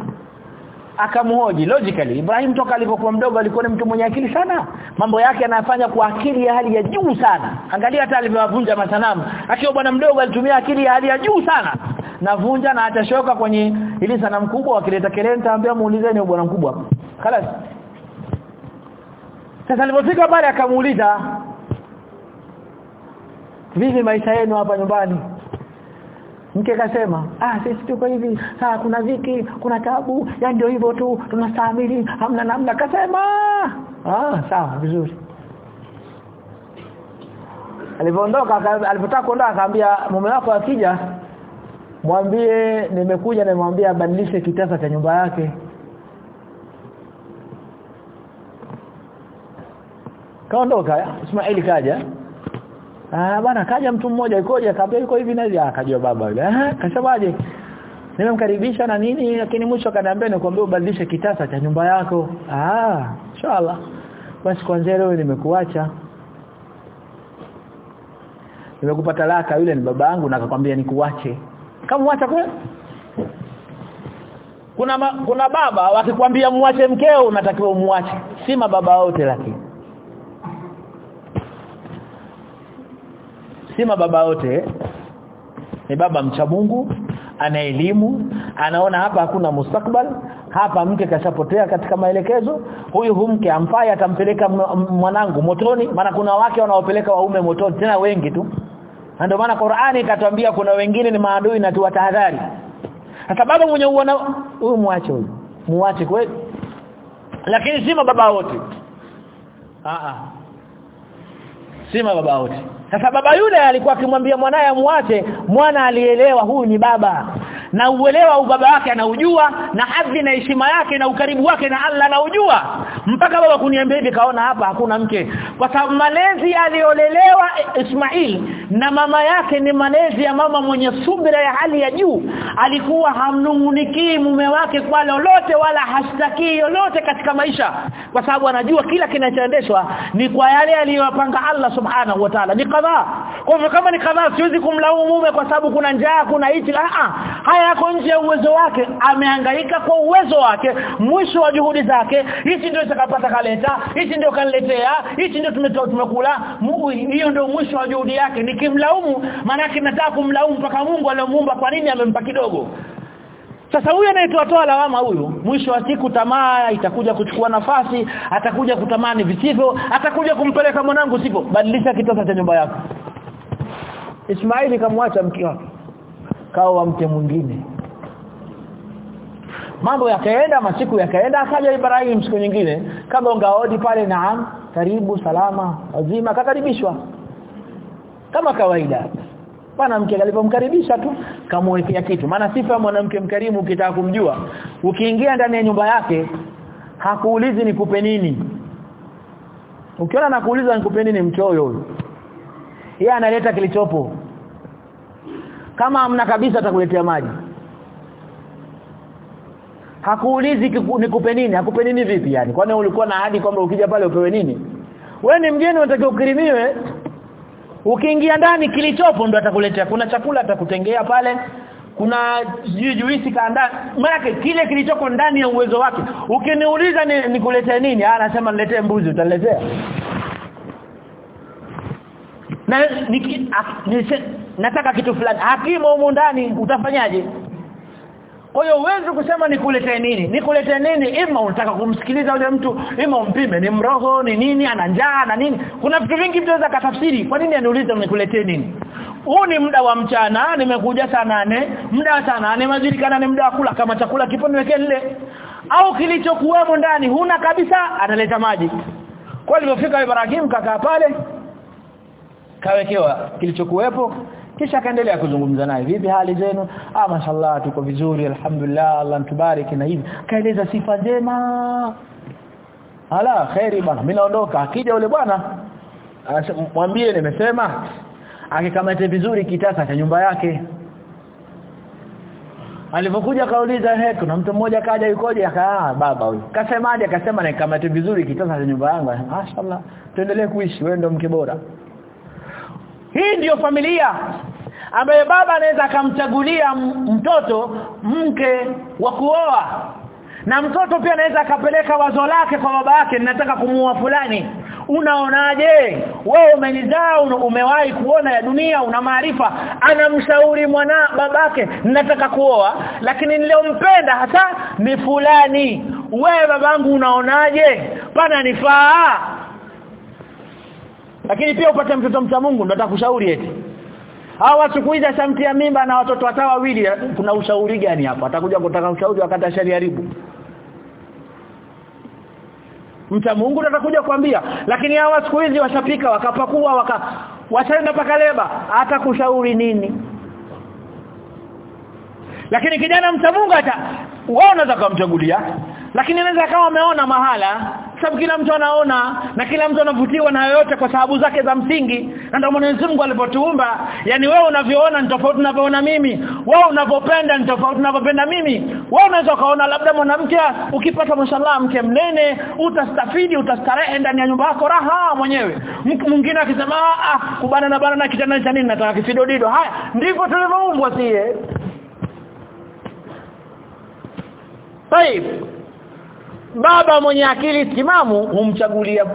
A: Akamhoji logically Ibrahim toka alipokuwa mdogo alikuwa ni mtu mwenye akili sana. Mambo yake anafanya kwa akili ya hali ya juu sana. Angalia hata alivyovunja masanamu. Akiwa bwana mdogo alitumia akili ya hali ya juu sana. Navunja na atashoka kwenye ili sanamu kubwa akileta kelele nitaambia muulizeni bwana mkubwa. Kalas sasa alipofika pale akamuuliza vipi maisha yenu hapa nyumbani? Mke kasema ah sisi tuko hivi. Ah kuna viki kuna tabu. Yani ndio hivyo tu tunastahimili hamna namna. Kasema ah sawa vizuri. Alipoondoka alipotaka kuondoka akamwambia mume wako akija mwambie nimekuja na nimwambia abadilishe kitasa cha nyumba yake kaondoka Ismaili kaja. Ah bwana kaja mtu mmoja ikoje? Akaambia yuko hivi na hivi. Akajua baba yule. Ah kasemaje? Nimemkaribisha na nini? Lakini mwisho akaniambia nikwambia ubadilishe kitasa cha nyumba yako. Ah inshallah. Basi kwanza leo nimekuacha. Nimekupa talaka yule ni baba yangu na akakwambia nikuache. Kama uacha kweli kuna ma, kuna baba wakikwambia muache mkeo unatakiwa umuache si mababa wote lakini si mababa wote ni baba mcha Mungu ana elimu anaona hapa hakuna mustakbal hapa mke kashapotea katika maelekezo huyu humke amfai atampeleka mwanangu motoni maana kuna wake wanaopeleka waume motoni tena wengi tu. Ndio maana Qur'ani ikatuambia kuna wengine ni maadui na tuwatahadhari sababu mwenye uona huyu muache huyu muache kweli. Lakini sima baba wote. A a sima baba wote sasa baba yule alikuwa akimwambia mwanaye amwache mwana alielewa huyu ni baba na uelewa ubaba wake anaujua na hadhi na heshima yake na ukaribu wake na Allah anaujua. Mpaka baba kuniambia hivi kaona hapa hakuna mke. Kwa sababu malezi aliolelewa Ismail na mama yake ni malezi ya mama mwenye subira ya hali ya juu. Alikuwa hamnungunikii mume wake kwa lolote wala hashtaki lolote katika maisha. Kwa sababu anajua kila kinachoendeshwa ni kwa yale aliyopanga Allah subhanahu wa ta'ala. Ni kadhaa. Kwa hivyo kama ni kadhaa siwezi kumlaumu mume kwa sababu kuna njaa kuna hichi ah haya yako nje ya uwezo wake amehangaika kwa uwezo wake mwisho wa juhudi zake. Hichi ndio itakapata kaleta hichi ndio kaniletea hichi ndio tumetoa tumekula. Hiyo ndio mwisho wa juhudi yake. Nikimlaumu maana nataka kumlaumu mpaka Mungu aliyomuumba kwa nini amempa kidogo? Sasa huyu anayetoa toa lawama huyu mwisho wa siku tamaa itakuja kuchukua nafasi atakuja kutamani visivyo atakuja kumpeleka mwanangu sivyo. Badilisha kitasa cha nyumba yako. Ismaili kamwacha mke wake kawa mke mwingine. Mambo yakaenda masiku yakaenda akaja Ibrahim siku nyingine kama ungaodi pale naam karibu salama wazima kakaribishwa. Kama kawaida. Mwanamke alipomkaribisha tu kamwekea kitu. Maana sifa ya mwanamke mkarimu ukitaka kumjua ukiingia ndani ya nyumba yake hakuulizi nikupe nini. Ukiona nakuuliza nikupe nini mchoyo huyo yeye analeta kilichopo kama hamna kabisa atakuletea maji. Hakuulizi nikupe nini? Hakupe nini vipi yani? Kwani ulikuwa na ahadi kwamba ukija pale upewe nini? We ni mgeni unatakiwa ukirimiwe. Ukiingia ndani kilichopo ndo atakuletea. Kuna chakula atakutengea pale kuna juisi kaanda maana kile kilichoko ndani ya uwezo wake. Ukiniuliza nikuletee ni nini anasema niletee mbuzi utaletea na niki, a, nise, nataka kitu fulani. Hakimo humu ndani utafanyaje? Kwa hiyo uwezi kusema nikuletee nini. Nikuletee nini? Ima unataka kumsikiliza yule mtu ima umpime ni mroho ni nini ana njaa na nini. Kuna vitu vingi mtaweza katafsiri. Kwa nini aniulize nikuletee nini? Huu ni muda wa mchana nimekuja saa nane. Muda wa saa nane majulikana ni muda wa kula. Kama chakula kipo niweke nile au kilichokuwemo ndani huna kabisa analeta maji. Kwa alipofika Ibrahim kakaa pale kawekewa kilichokuwepo kisha akaendelea kuzungumza naye vipi hali zenu? Ah mashallah tuko vizuri alhamdulillah Allah mtubariki na hivi. Kaeleza sifa njema. Ala khairi bwana mimi naondoka. Akija yule bwana mwambie nimesema. Akikamate vizuri kitasa cha nyumba yake. Alipokuja kauliza he kuna mtu mmoja kaja yukoje? Akaa baba huyu. Kasemaje? Akasema nikamate vizuri kitasa cha nyumba yangu. Mashaallah tuendelee kuishi wewe ndio mke bora. Hii ndiyo familia ambaye baba anaweza akamchagulia mtoto mke wa kuoa. Na mtoto pia anaweza akapeleka wazo lake kwa baba yake ninataka kumuoa fulani. Unaonaje? Wewe umenizaa umewahi kuona ya dunia una maarifa. Anamshauri mwana babake ninataka kuoa lakini niliompenda hasa ni fulani. Wewe babangu unaonaje? Pana nifaa. Lakini pia upate mtoto mcha Mungu ndo atakushauri eti hawa siku hizi ashamtia mimba na watoto hata wawili kuna ushauri gani hapa atakuja kutaka ushauri wakati ashariaribu mcha Mungu atakuja kuambia lakini hawa siku hizi washapika wakapakua waka washaenda paka leba. Hata kushauri nini? Lakini kijana mcha Mungu hata wao unaweza kumchagulia lakini inaweza kama ameona mahala sababu kila mtu anaona na kila mtu anavutiwa na yoyote kwa sababu zake za msingi. Na ndio Mwenyezi Mungu alipotuumba yani wewe unavyoona ni tofauti unavyoona mimi. Wewe unavyopenda ni tofauti unavyopenda mimi. Wewe unaweza kaona labda mwanamke ukipata mashallah mke mnene utastafidi utastarehe ndani ya nyumba yako raha mwenyewe. Mwingine akisema ah kubana na bana na kitanda cha nini nataka kifidodido haya ndivyo tulivyoumbwa sie Taib baba mwenye akili timamu humchagulia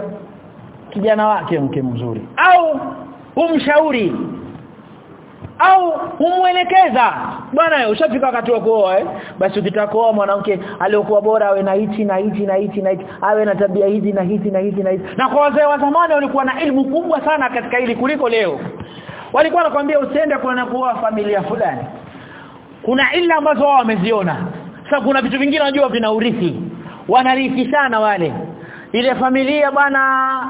A: kijana wake mke mzuri. Au humshauri. Au humwelekeza. Bwana ushafika wakati wa kuoa eh? Basi ukitaka kuoa mwanamke aliyokuwa bora awe na hichi na hichi na hichi na hichi. Awe na tabia hizi na hizi na hizi na hizi. Na kwa wazee wa zamani walikuwa na elimu kubwa sana katika hili kuliko leo. Walikuwa wanakuambia usiende kuona kuoa familia fulani. Kuna ila ambazo wao wameziona. Sasa kuna vitu vingine unajua vina urithi wanarithishana wale. Ile familia bwana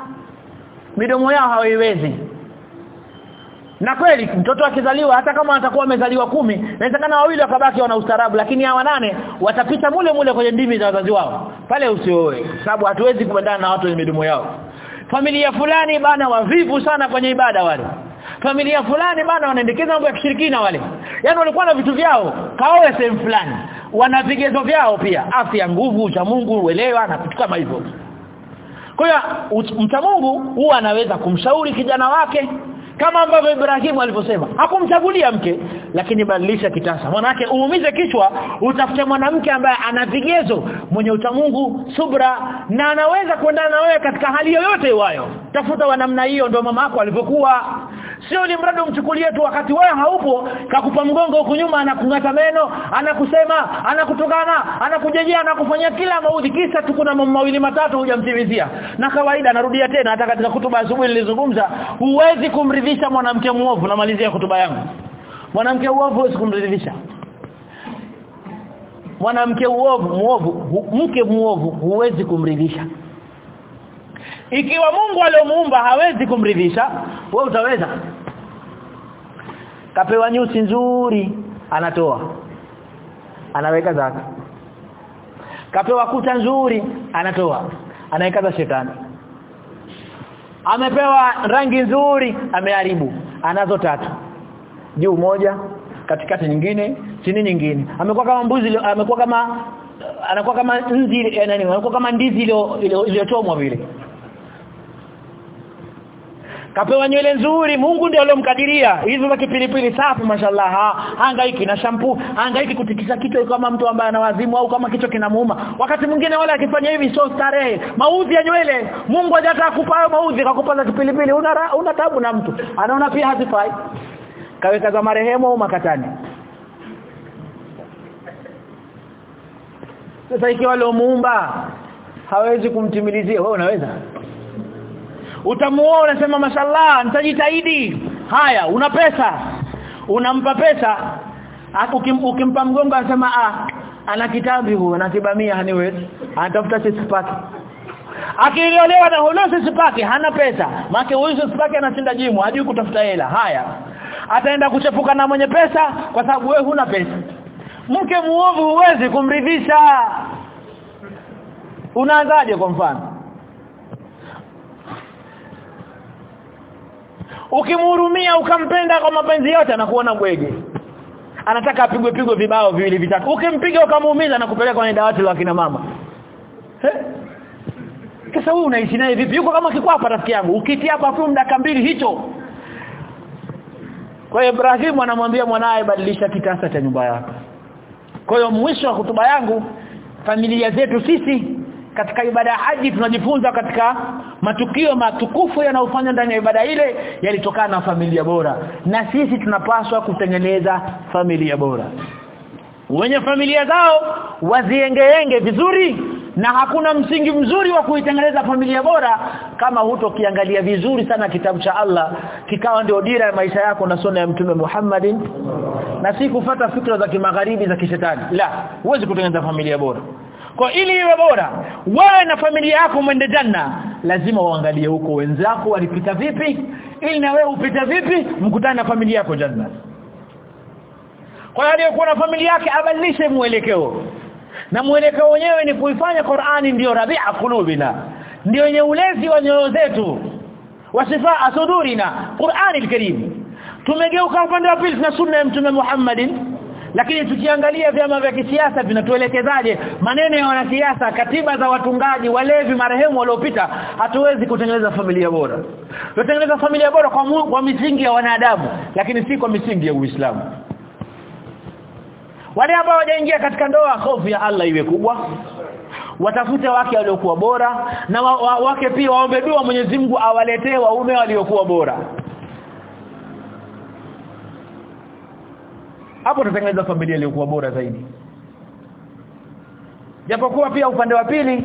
A: midomo yao hawaiwezi na kweli mtoto akizaliwa hata kama atakuwa amezaliwa kumi inawezekana wawili wakabaki wana ustaarabu lakini hawa nane watapita mule mule kwenye ndimi za wazazi wao. Pale usioe sababu hatuwezi kuendana na watu wenye midomo yao. Familia fulani bana wavivu sana kwenye ibada wale familia fulani bana wanaendekeza mambo ya kishirikina wale. Yani walikuwa na vitu vyao kaoe sehemu fulani. Wana vigezo vyao pia. Afya nguvu cha Mungu uelewa na kitu kama hivyo. Kwa hiyo mcha Mungu huwa anaweza kumshauri kijana wake kama ambavyo Ibrahimu alivyosema. Hakumchagulia mke lakini badilisha kitasa. Mwanake uumize kichwa utafute mwanamke ambaye ana vigezo mwenye utamungu subra na anaweza kuendana na wewe katika hali yoyote iwayo. Tafuta wa namna hiyo ndio mama yako alivyokuwa sio ni mradi umchukulie tu wakati wewe haupo kakupa mgongo huko nyuma anakungata meno anakusema anakutukana anakujejea anakufanyia kila maudhi. Kisa tu kuna mambo mawili matatu hujamtimizia na kawaida narudia tena hata katika kutuba asubuhi nilizungumza huwezi kumridhisha mwanamke muovu namalizia kutuba yangu. Mwanamke uovu huwezi kumridhisha. Mwanamke uovu muovu mke muovu huwezi kumridhisha. Ikiwa Mungu aliyomuumba hawezi kumridhisha wewe utaweza kapewa nyusi nzuri anatoa. Anaweka zaka. Kapewa kuta nzuri anatoa. Anaweka za shetani. Amepewa rangi nzuri ameharibu. Anazo tatu. Juu moja katikati nyingine chini nyingine. Amekuwa kama mbuzi amekuwa kama anakuwa kama nzi nani anakuwa kama ndizi iliyochomwa vile kapewa nywele nzuri Mungu ndiye aliyomkadiria. Hizo za kipilipili safi mashallah. Ha, hangaiki na shampoo hangaiki kutikisa kichwa kama mtu ambaye ana wazimu au kama kichwa kinamuuma. Wakati mwingine wale akifanya hivi so starehe. Maudhi ya nywele. Mungu hajataka kupa maudhi kakupa za kipilipili. Una una tabu na mtu. Anaona pia hazifai. Kaweka za marehemu au makatani? Sasa ikiwa leo muumba hawezi kumtimilizia. Wewe unaweza utamuoa unasema mashallah nitajitahidi. Haya una pesa. Unampa pesa ukim, ukimpa mgongo anasema ah ana kitambi huyo na kibamia haniwezi anatafuta sisipaki akiliolewa na huyo sisipaki hana pesa. Maana huyo sisipaki anashinda jimu hajui kutafuta hela. Haya ataenda kuchepuka na mwenye pesa kwa sababu wewe huna pesa. Mke muovu huwezi kumridhisha. Unaanzaje kwa mfano ukimhurumia ukampenda kwa mapenzi yote anakuona bwege anataka apigwe pigwe vibao viwili vitatu. Ukimpiga ukamuumiza na kupeleka kwenye dawati la kina mama. Sasa wewe unaishi naye vipi? Yuko kama kikwapa rafiki yangu. Ukitia hapa dakika mbili hicho. Kwa hiyo Ibrahimu anamwambia mwanae badilisha kitasa cha nyumba yako. Kwa hiyo mwisho wa hutuba yangu familia zetu sisi katika ibada ya haji tunajifunza katika matukio matukufu yanayofanywa ndani ya ibada ile yalitokana na familia bora. Na sisi tunapaswa kutengeneza familia bora. Wenye familia zao waziengeenge vizuri na hakuna msingi mzuri wa kuitengeneza familia bora kama hutokiangalia vizuri sana kitabu cha Allah kikawa ndio dira ya maisha yako na sunna ya mtume Muhammadin. Na si kufata fikra za kimagharibi za kishetani. La huwezi kutengeneza familia bora kwa ili iwe bora wewe na familia yako mwende janna lazima uangalie huko wenzako walipita vipi ili na wewe upita vipi mkutane na familia yako janna. Kwa hiyo aliyekuwa na familia yake abadilishe mwelekeo. Na mwelekeo wenyewe ni kuifanya Qur'ani ndiyo rabia kulubina ndio yenye ulezi wa nyoyo zetu wasifa sudurina Qur'ani al-Karim. Tumegeuka upande wa pili na sunna ya mtume Muhammadin lakini tukiangalia vyama vya kisiasa vinatuelekezaje? Maneno ya wanasiasa katiba za watungaji walevi marehemu waliopita hatuwezi kutengeneza familia bora. Tutengeneza familia bora kwa, mu, kwa misingi ya wanadamu lakini si kwa misingi ya Uislamu. Wale ambao wajaingia katika ndoa hofu ya Allah iwe kubwa. Watafute wake waliokuwa bora na wa, wa, wake pia waombe dua Mwenyezi Mungu awaletee waume waliokuwa bora hapo tutatengeneza familia iliyokuwa bora zaidi. Japokuwa pia upande wa pili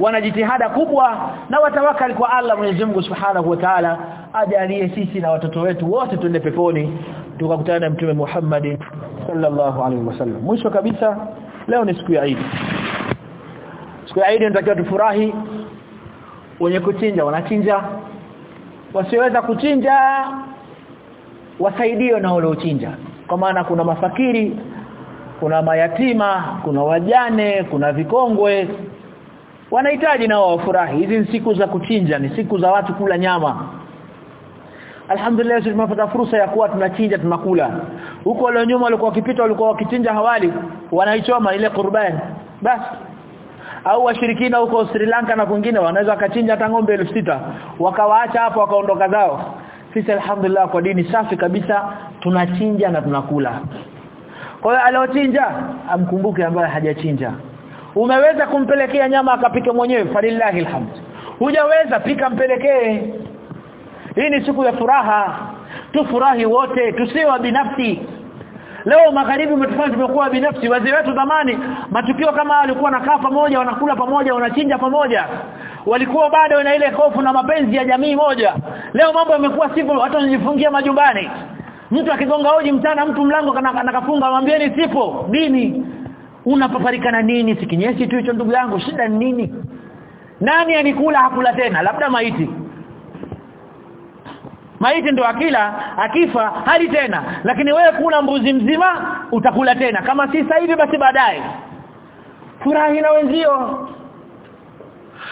A: wana jitihada kubwa na watawakali kwa Allah Mwenyezi Mungu Subhanahu wa Ta'ala ajalie sisi na watoto wetu wote tuende peponi tukakutana na mtume Muhammad sallallahu alaihi wasallam. Mwisho kabisa leo ni siku ya Eid. Siku ya Eid tunatakiwa tufurahi wenye kuchinja wanachinja wasiweza kuchinja wasaidie na wale uchinja kwa maana kuna mafakiri kuna mayatima kuna wajane kuna vikongwe. Wanahitaji nao wafurahi hizi ni siku za kuchinja ni siku za watu kula nyama. Alhamdulillah tumepata fursa ya kuwa tunachinja tunakula. Huko wale nyuma walikuwa wakipita walikuwa wakichinja hawali wanaichoma ile kurbani basi au washirikina huko Sri Lanka na kwingine wanaweza kachinja hata ng'ombe 6000 wakawaacha hapo wakaondoka zao sisi alhamdulillah kwa dini safi kabisa tunachinja na tunakula. Kwa hiyo aliochinja amkumbuke ambaye hajachinja. Umeweza kumpelekea nyama akapika mwenyewe falillahi alhamd. Hujaweza pika mpelekee. Hii ni siku ya furaha. Tufurahi wote tusiwa binafsi leo magharibi umetufanya tumekuwa binafsi wazee wetu zamani matukio kama walikuwa nakaa pamoja wanakula pamoja wanachinja pamoja. Walikuwa bado na ile hofu na mapenzi ya jamii moja. Leo mambo yamekuwa sivyo watu wanajifungia majumbani. Mtu akigonga hoji mtana mtu mlango anakafunga mwambieni sipo. Dini. Unapaparikana nini? Sikinyesi tu hicho ndugu yangu shida ni nini? Nani anikula hakula tena? Labda maiti maiti ndio akila akifa hali tena. Lakini wewe kula mbuzi mzima utakula tena. Kama si sasa hivi basi baadaye. Furahi na wenzio.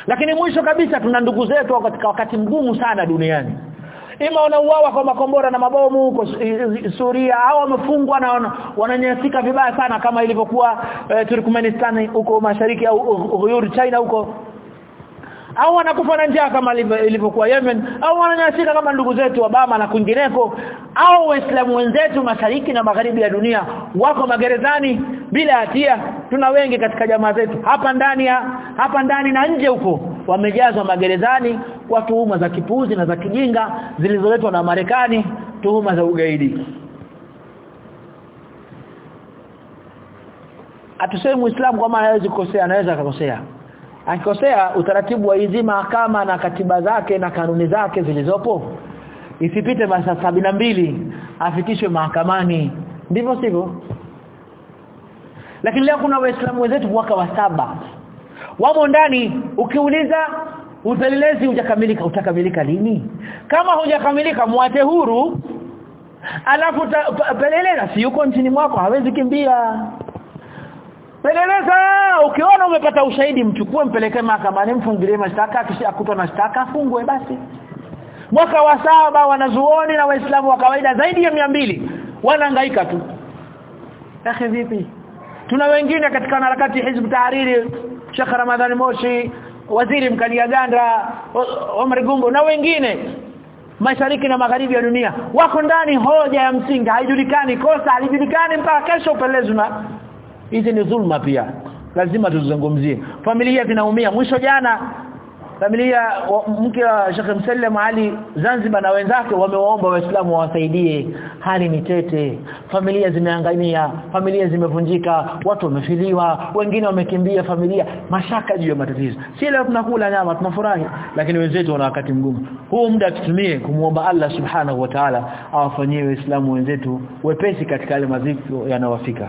A: Lakini mwisho kabisa tuna ndugu zetu katika wakati mgumu sana duniani. Ima wanauawa kwa makombora na mabomu huko Suria. Au wamefungwa na wananyanyasika vibaya sana kama ilivyokuwa e, Turkmenistan huko mashariki au Uyghur China huko au wanakufa na njaa kama ilivyokuwa Yemen. Au wananyasika kama ndugu zetu Obama na kwingineko. Au waislamu wenzetu mashariki na magharibi ya dunia wako magerezani bila hatia. Tuna wengi katika jamaa zetu. Hapa ndani ya hapa ndani na nje huko wamejazwa magerezani kwa tuhuma za kipuzi na za kijinga zilizoletwa na Marekani tuhuma za ugaidi. Atuseme muislamu kama hawezi kukosea anaweza akakosea akikosea utaratibu wa hizi mahakama na katiba zake na kanuni zake zilizopo? Isipite masaa mbili afikishwe mahakamani. Ndivyo sivyo? Lakini leo kuna waislamu wenzetu mwaka wa saba. Wamo ndani ukiuliza upelelezi hujakamilika utakamilika lini? Kama hujakamilika mwate huru. Alafu peleleza si yuko nchini mwako hawezi kimbia peleleza ukiona umepata ushahidi mchukue mpelekee mahakamani mfungilie mashtaka kisha akutwa na shtaka afungwe basi. Mwaka wa saba wanazuoni na waislamu wa kawaida zaidi ya mbili wanahangaika tu. Akhi vipi? Tuna wengine katika harakati hizb tahariri Sheikh Ramadhani Moshi waziri mkalia ganda Omar Gumbo na wengine mashariki na magharibi ya dunia. Wako ndani hoja ya msingi haijulikani kosa halijulikani mpaka kesho upelezwe na hizi ni dhulma pia. Lazima tuzungumzie. Familia zinaumia. Mwisho jana familia mke wa Sheikh Msallam Ali Zanzibar na wenzake wamewaomba waislamu wawasaidie. Hali ni tete. Familia zimeangamia familia zimevunjika watu wamefiliwa wengine wamekimbia familia. Mashaka juu ya matatizo. Si leo tunakula nyama tunafurahi. Lakini wenzetu wana wakati mgumu. Huu muda tutumie kumuomba Allah subhanahu wa ta'ala awafanyie waislamu wenzetu wepesi katika yale maziko yanawafika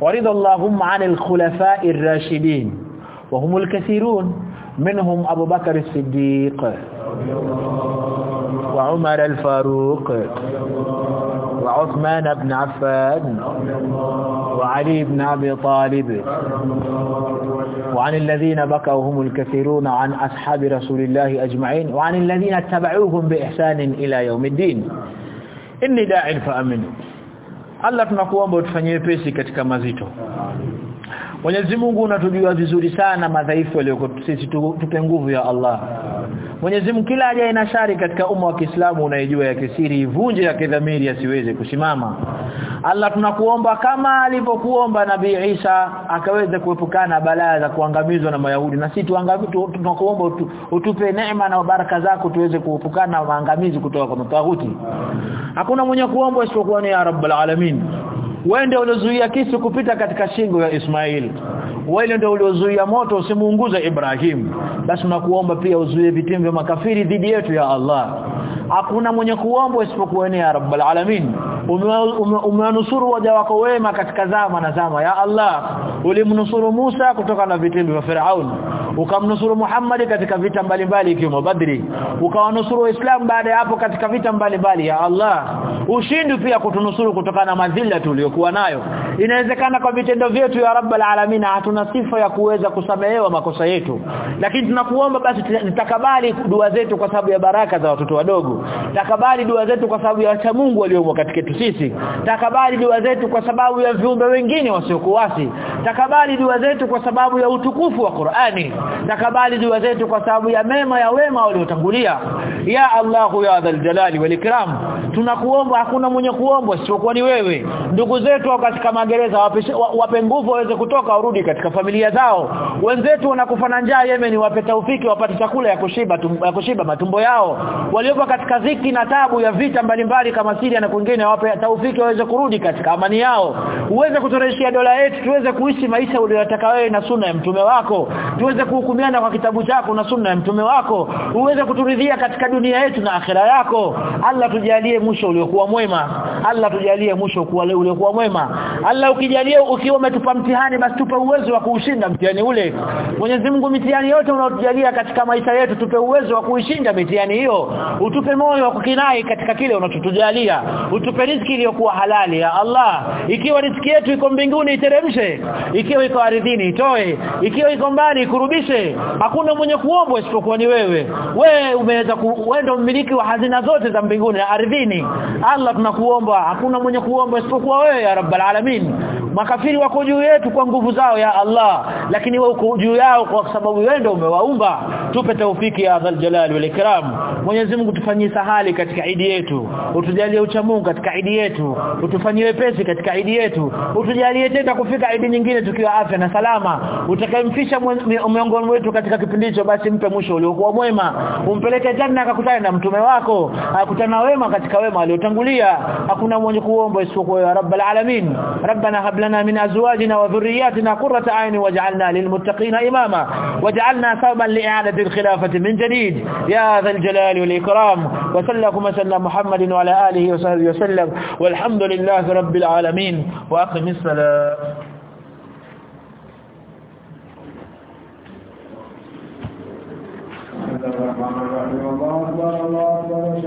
A: ورضى اللهم عن الخلفاء الراشدين وهم الكثيرون منهم أبو بكر الصديق وعمر الفاروق وعثمان بن عفان وعلي بن أبي طالب وعن الذين بكوا هم الكثيرون عن أصحاب رسول الله أجمعين وعن الذين اتبعوهم بإحسان إلى يوم الدين. إني داع فأمنوا Allah tunakuomba utufanyie pesi katika mazito Mwenyezi Mungu unatujua vizuri sana madhaifu yaliyoko sisi tupe nguvu ya Allah. Mwenyezi Mungu kila aje na shari katika umma wa Kiislamu unaijua ya kisiri ivunje ya kidhamiri asiweze kusimama. Allah tunakuomba kama alivyokuomba Nabii Isa akaweza kuepukana balaa za kuangamizwa na Mayahudi. Na sisi tunakuomba utupe neema na baraka zako tuweze kuepukana na maangamizi kutoka kwa mtawuti. hakuna mwenye kuomba isipokuwa ni ya Rabbul Alamin wewe ndio uliozuia kisu kupita katika shingo ya Ismail. Wewe ndio uliozuia moto usimuunguze Ibrahim. Basi tunakuomba pia uzuie vitimbi vya makafiri dhidi yetu ya Allah. Hakuna mwenye kuomba isipokuwa ni ya Rabbul Alamin umewanusuru waja wako wema katika zama na zama. Ya Allah ulimnusuru Musa kutoka na vitimbi vya Firaun. Ukamnusuru Muhammad katika vita mbalimbali ikiwemo Badri. Ukawanusuru Waislamu baada ya hapo katika vita mbalimbali. Ya Allah ushindi pia kutunusuru kutokana na madhila tuliyokuwa nayo. Inawezekana kwa vitendo vyetu ya Rabbul Alamin hatuna sifa ya kuweza kusamehewa makosa yetu. Lakini tunakuomba basi nitakabali dua zetu kwa sababu ya baraka za watoto wadogo. Takabali dua zetu kwa sababu ya wacha Mungu waliomo katika sisi. Takabali dua zetu kwa sababu ya viumbe wengine wasiokuasi takabali dua zetu kwa sababu ya utukufu wa Qur'ani. Takabali dua zetu kwa sababu ya mema ya wema waliotangulia. Ya Allah ya dhal jalali wal ikram tunakuomba hakuna mwenye kuomba isipokuwa ni wewe. Ndugu zetu katika magereza wape, nguvu waweze kutoka warudi katika familia zao. Wenzetu wanakufa na njaa Yemen wape taufiki wapate chakula ya kushiba tum, ya kushiba matumbo yao. Waliopo katika ziki na tabu ya vita mbalimbali kama Syria na kwingine wape taufiki waweze kurudi katika amani yao. Uweze kutoreshia dola yetu tuweze kuishi maisha uliyotaka wewe na sunna ya mtume wako. Tuweze kuhukumiana kwa kitabu chako na sunna ya mtume wako. Uweze kuturidhia katika dunia yetu na akhera yako. Allah tujalie mwisho uliokuwa mwema. Allah tujalie mwisho uliokuwa mwema. Allah ukijalie ukiwa umetupa mtihani basi tupe uwezo wa kuushinda mtihani ule. Mwenyezi Mungu mitihani yote unaotujalia katika maisha yetu tupe uwezo wa kuishinda mitihani hiyo. Utupe moyo wa kukinai katika kile unachotujalia. Utupe riziki iliyokuwa halali ya Allah. Ikiwa riziki yetu iko mbinguni iteremshe. Ikiwa iko ardhini itoe. Ikiwa iko mbali kurubishe. Hakuna mwenye kuombwa isipokuwa ni wewe. Wewe umeweza kuenda mmiliki wa hazina zote za mbinguni na ardhini. Allah tunakuomba. Hakuna mwenye kuomba isipokuwa wewe ya rabbal alamin. Makafiri wako juu yetu kwa nguvu zao ya Allah. Lakini wewe uko juu yao kwa sababu wewe ndio umewaumba. Tupe taufiki ya dhal jalali wal ikram. Mwenyezi Mungu tufanyie sahali katika idi yetu. Utujalie uchamungu katika idi yetu utufanyie wepesi katika idi yetu utujalie tena kufika idi nyingine tukiwa afya na salama. Utakayemfisha miongoni wetu katika kipindi hicho basi mpe mwisho uliokuwa mwema. Umpeleke janna akakutana na mtume wako akutana wema katika wema aliotangulia. Hakuna mwenye kuomba isipokuwa ya rabbal alamin. Rabbana hab lana min azwajina wa dhurriyyatina qurrata a'yun waj'alna lilmuttaqina imama. Waj'alna sababan li'adati al-khilafati min jadid. Ya dhal jalali wal ikram. Wa sallallahu sallam muhammadin wa ala alihi wa sahbihi wa sallam وسلم. والحمد لله رب
B: العالمين. وأقم الصلاة. الله أكبر الله